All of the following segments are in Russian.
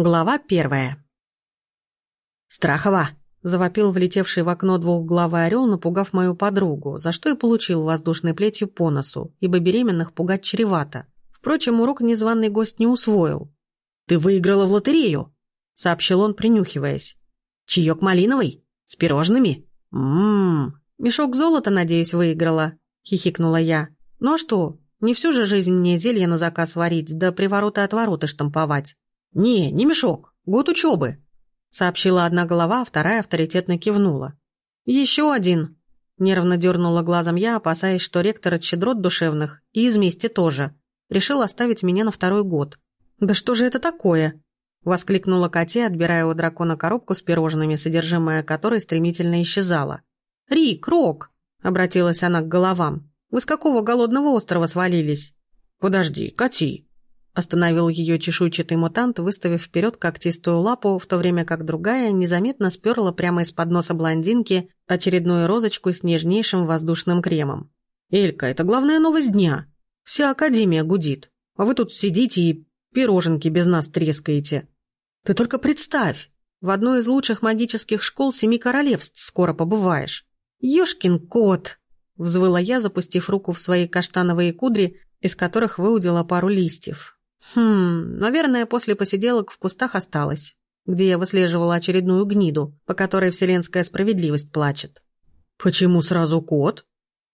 Глава первая. «Страхова!» – завопил влетевший в окно двухглавый орел, напугав мою подругу, за что и получил воздушной плетью по носу, ибо беременных пугать чревато. Впрочем, урок незваный гость не усвоил. «Ты выиграла в лотерею!» – сообщил он, принюхиваясь. «Чаек малиновый? С пирожными? Ммм, мешок золота, надеюсь, выиграла», – хихикнула я. «Ну а что, не всю же жизнь мне зелье на заказ варить, да привороты отвороты штамповать». «Не, не мешок. Год учебы», — сообщила одна голова, а вторая авторитетно кивнула. «Еще один», — нервно дернула глазом я, опасаясь, что ректор от щедрот душевных и из мести тоже. Решил оставить меня на второй год. «Да что же это такое?» — воскликнула Катя, отбирая у дракона коробку с пирожными, содержимое которой стремительно исчезало. «Рик, Рок!» — обратилась она к головам. «Вы с какого голодного острова свалились?» «Подожди, Кати!» Остановил ее чешуйчатый мутант, выставив вперед когтистую лапу, в то время как другая незаметно сперла прямо из-под носа блондинки очередную розочку с нежнейшим воздушным кремом. «Элька, это главная новость дня. Вся Академия гудит. А вы тут сидите и пироженки без нас трескаете. Ты только представь, в одной из лучших магических школ Семи Королевств скоро побываешь. Ёшкин кот!» Взвыла я, запустив руку в свои каштановые кудри, из которых выудила пару листьев. Хм, наверное, после посиделок в кустах осталось, где я выслеживала очередную гниду, по которой вселенская справедливость плачет. «Почему сразу кот?»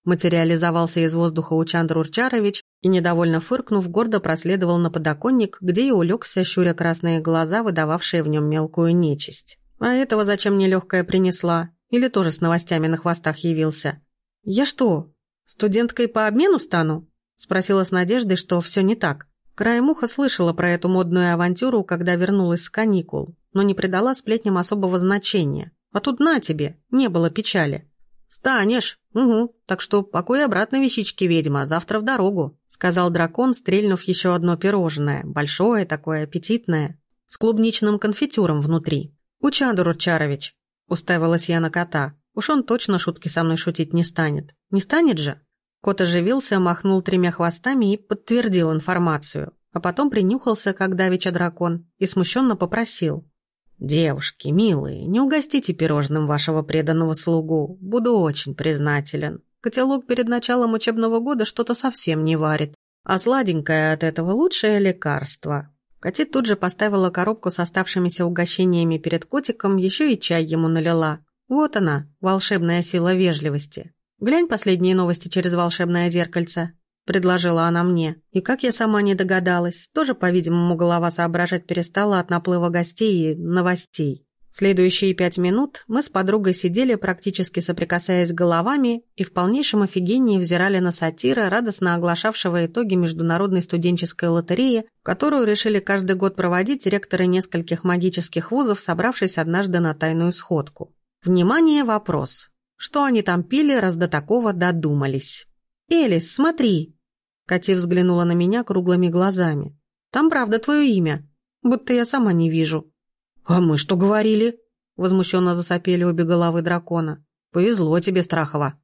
Материализовался из воздуха Учандр Урчарович и, недовольно фыркнув, гордо проследовал на подоконник, где и улегся, щуря красные глаза, выдававшие в нем мелкую нечисть. «А этого зачем мне легкая принесла? Или тоже с новостями на хвостах явился?» «Я что, студенткой по обмену стану?» Спросила с надеждой, что все не так. Краем уха слышала про эту модную авантюру, когда вернулась с каникул, но не придала сплетням особого значения. А тут на тебе, не было печали. «Станешь, угу, так что покой обратно вещички, ведьма, завтра в дорогу», сказал дракон, стрельнув еще одно пирожное, большое такое, аппетитное, с клубничным конфитюром внутри. «Учандур Урчарович», уставилась я на кота, уж он точно шутки со мной шутить не станет. Не станет же? Кот оживился, махнул тремя хвостами и подтвердил информацию, а потом принюхался, как давеча дракон, и смущенно попросил. «Девушки, милые, не угостите пирожным вашего преданного слугу, буду очень признателен. Котелок перед началом учебного года что-то совсем не варит, а сладенькое от этого лучшее лекарство». Катит тут же поставила коробку с оставшимися угощениями перед котиком, еще и чай ему налила. Вот она, волшебная сила вежливости. «Глянь последние новости через волшебное зеркальце», — предложила она мне. И как я сама не догадалась, тоже, по-видимому, голова соображать перестала от наплыва гостей и новостей. Следующие пять минут мы с подругой сидели, практически соприкасаясь головами, и в полнейшем офигении взирали на сатира, радостно оглашавшего итоги международной студенческой лотереи, которую решили каждый год проводить ректоры нескольких магических вузов, собравшись однажды на тайную сходку. Внимание, вопрос. Что они там пили, раз до такого додумались. «Элис, смотри!» Кати взглянула на меня круглыми глазами. «Там правда твое имя, будто я сама не вижу». «А мы что говорили?» Возмущенно засопели обе головы дракона. «Повезло тебе, Страхова».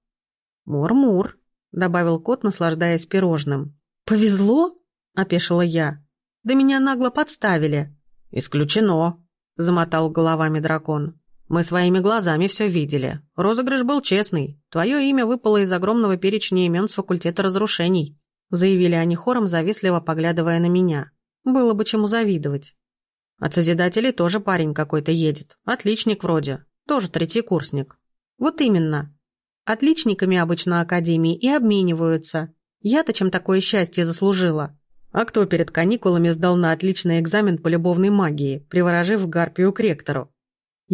«Мур-мур», — добавил кот, наслаждаясь пирожным. «Повезло?» — опешила я. «Да меня нагло подставили». «Исключено», — замотал головами дракон. Мы своими глазами все видели. Розыгрыш был честный. Твое имя выпало из огромного перечня имен с факультета разрушений», заявили они хором, завистливо поглядывая на меня. Было бы чему завидовать. От Созидателей тоже парень какой-то едет. Отличник вроде. Тоже третий курсник. Вот именно. Отличниками обычно Академии и обмениваются. Я-то чем такое счастье заслужила. А кто перед каникулами сдал на отличный экзамен по любовной магии, приворожив гарпию к ректору?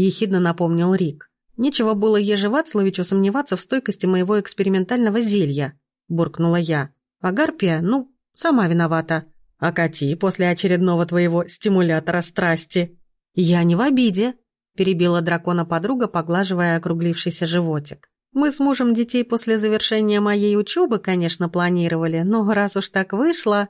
Ехидно напомнил Рик. «Нечего было еже Вацлавичу сомневаться в стойкости моего экспериментального зелья», – буркнула я. «А Гарпия, ну, сама виновата. А Кати после очередного твоего стимулятора страсти?» «Я не в обиде», – перебила дракона подруга, поглаживая округлившийся животик. «Мы с мужем детей после завершения моей учебы, конечно, планировали, но раз уж так вышло...»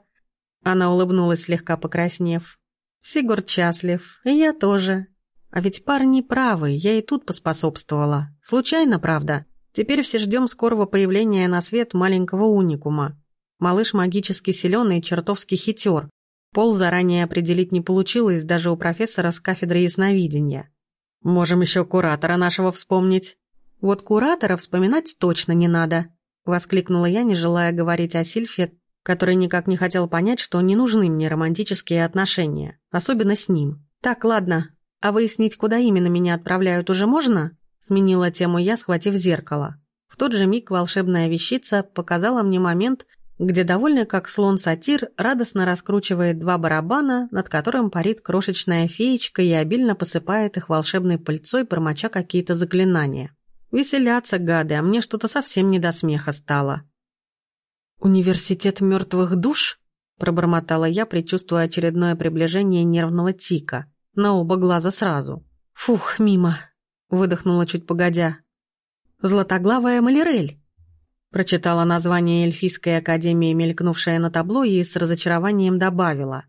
Она улыбнулась, слегка покраснев. «Сигурд счастлив, и я тоже. А ведь парни правы, я и тут поспособствовала. Случайно, правда. Теперь все ждем скорого появления на свет маленького уникума. Малыш магически силен и чертовски хитер. Пол заранее определить не получилось даже у профессора с кафедры ясновидения. Можем еще куратора нашего вспомнить. Вот куратора вспоминать точно не надо, воскликнула я, не желая говорить о Сильфе, который никак не хотел понять, что не нужны мне романтические отношения, особенно с ним. Так, ладно, а выяснить, куда именно меня отправляют, уже можно? Сменила тему я, схватив зеркало. В тот же миг волшебная вещица показала мне момент, где довольный как слон-сатир радостно раскручивает два барабана, над которым парит крошечная феечка и обильно посыпает их волшебной пыльцой, промоча какие-то заклинания. Веселятся гады, а мне что-то совсем не до смеха стало. «Университет мертвых душ?» – пробормотала я, предчувствуя очередное приближение нервного тика. На оба глаза сразу. «Фух, мимо!» – выдохнула чуть погодя. «Златоглавая Малирель!» Прочитала название эльфийской академии, мелькнувшее на табло, и с разочарованием добавила.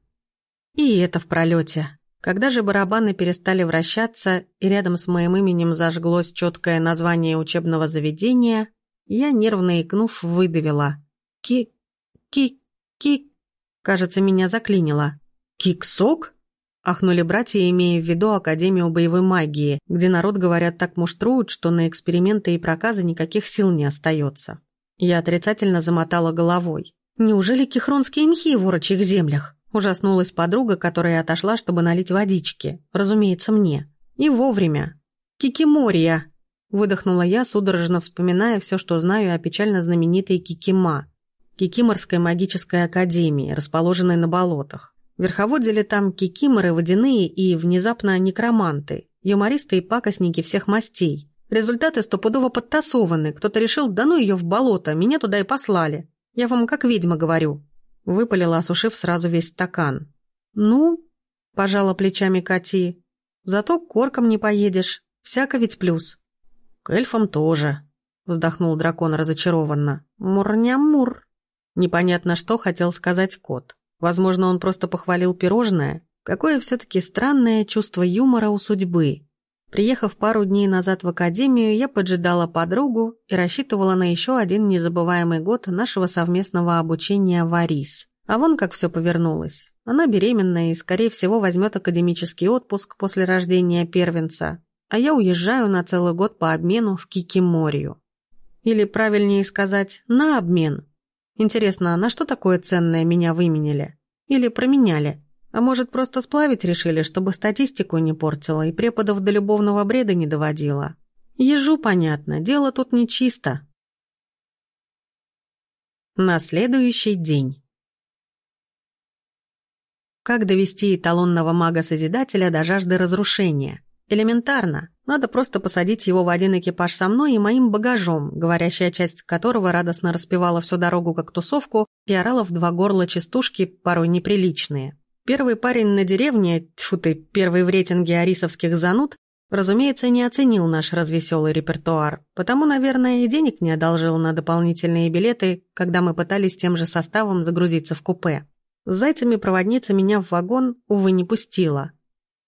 И это в пролете. Когда же барабаны перестали вращаться, и рядом с моим именем зажглось четкое название учебного заведения, я, нервно икнув, выдавила. «Ки... ки... ки...» Кажется, меня заклинило. «Киксок?» Ахнули братья, имея в виду Академию боевой магии, где народ, говорят, так муштруют, что на эксперименты и проказы никаких сил не остается. Я отрицательно замотала головой. «Неужели кихронские мхи в урочьих землях?» Ужаснулась подруга, которая отошла, чтобы налить водички. Разумеется, мне. И вовремя. «Кикимория!» Выдохнула я, судорожно вспоминая все, что знаю о печально знаменитой Кикима. Кикиморской магической академии, расположенной на болотах. Верховодили там кикиморы водяные и, внезапно, некроманты, юмористы и пакостники всех мастей. Результаты стопудово подтасованы. Кто-то решил, да ну ее в болото, меня туда и послали. Я вам как ведьма говорю. Выпалила, осушив сразу весь стакан. Ну, пожала плечами Кати. Зато к коркам не поедешь. Всяко ведь плюс. К эльфам тоже. Вздохнул дракон разочарованно. Мур-ням-мур. Непонятно, что хотел сказать кот. Возможно, он просто похвалил пирожное. Какое все-таки странное чувство юмора у судьбы. Приехав пару дней назад в академию, я поджидала подругу и рассчитывала на еще один незабываемый год нашего совместного обучения в Арис. А вон как все повернулось. Она беременная и, скорее всего, возьмет академический отпуск после рождения первенца, а я уезжаю на целый год по обмену в Кикиморию. Или, правильнее сказать, на обмен. Интересно, на что такое ценное меня выменили? Или променяли? А может, просто сплавить решили, чтобы статистику не портила и преподов до любовного бреда не доводила? Ежу понятно, дело тут нечисто. На следующий день. Как довести эталонного мага-созидателя до жажды разрушения? Элементарно. Надо просто посадить его в один экипаж со мной и моим багажом, говорящая часть которого радостно распевала всю дорогу как тусовку и орала в два горла частушки, порой неприличные. Первый парень на деревне, тьфу ты, первый в рейтинге арисовских зануд, разумеется, не оценил наш развеселый репертуар, потому, наверное, и денег не одолжил на дополнительные билеты, когда мы пытались тем же составом загрузиться в купе. С зайцами проводница меня в вагон, увы, не пустила.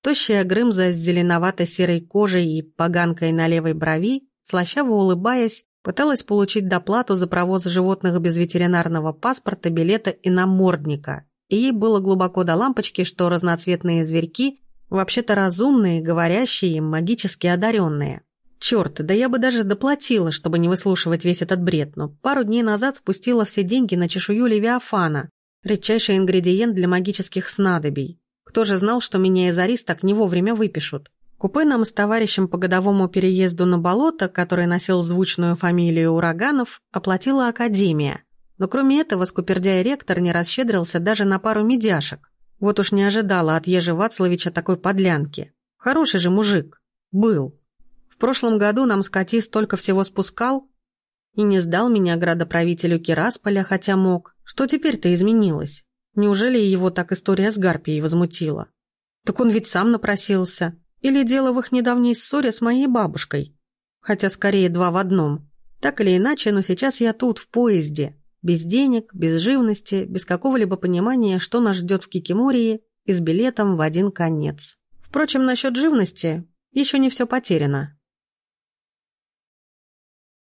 Тощая Грымза с зеленовато-серой кожей и поганкой на левой брови, слащаво улыбаясь, пыталась получить доплату за провоз животных без ветеринарного паспорта, билета и намордника – и ей было глубоко до лампочки, что разноцветные зверьки вообще-то разумные, говорящие и магически одаренные. Черт, да я бы даже доплатила, чтобы не выслушивать весь этот бред, но пару дней назад спустила все деньги на чешую Левиафана, редчайший ингредиент для магических снадобий. Кто же знал, что меня из Арис так не вовремя выпишут? Купе нам с товарищем по годовому переезду на болото, который носил звучную фамилию Ураганов, оплатила Академия – но кроме этого скупердяй ректор не расщедрился даже на пару медяшек. Вот уж не ожидала от Ежи Вацловича такой подлянки. Хороший же мужик. Был. В прошлом году нам Скати столько всего спускал и не сдал меня градоправителю Кирасполя, хотя мог. Что теперь-то изменилось? Неужели его так история с Гарпией возмутила? Так он ведь сам напросился. Или дело в их недавней ссоре с моей бабушкой? Хотя скорее два в одном. Так или иначе, но сейчас я тут, в поезде. Без денег, без живности, без какого-либо понимания, что нас ждет в Кикимории, и с билетом в один конец. Впрочем, насчет живности еще не все потеряно.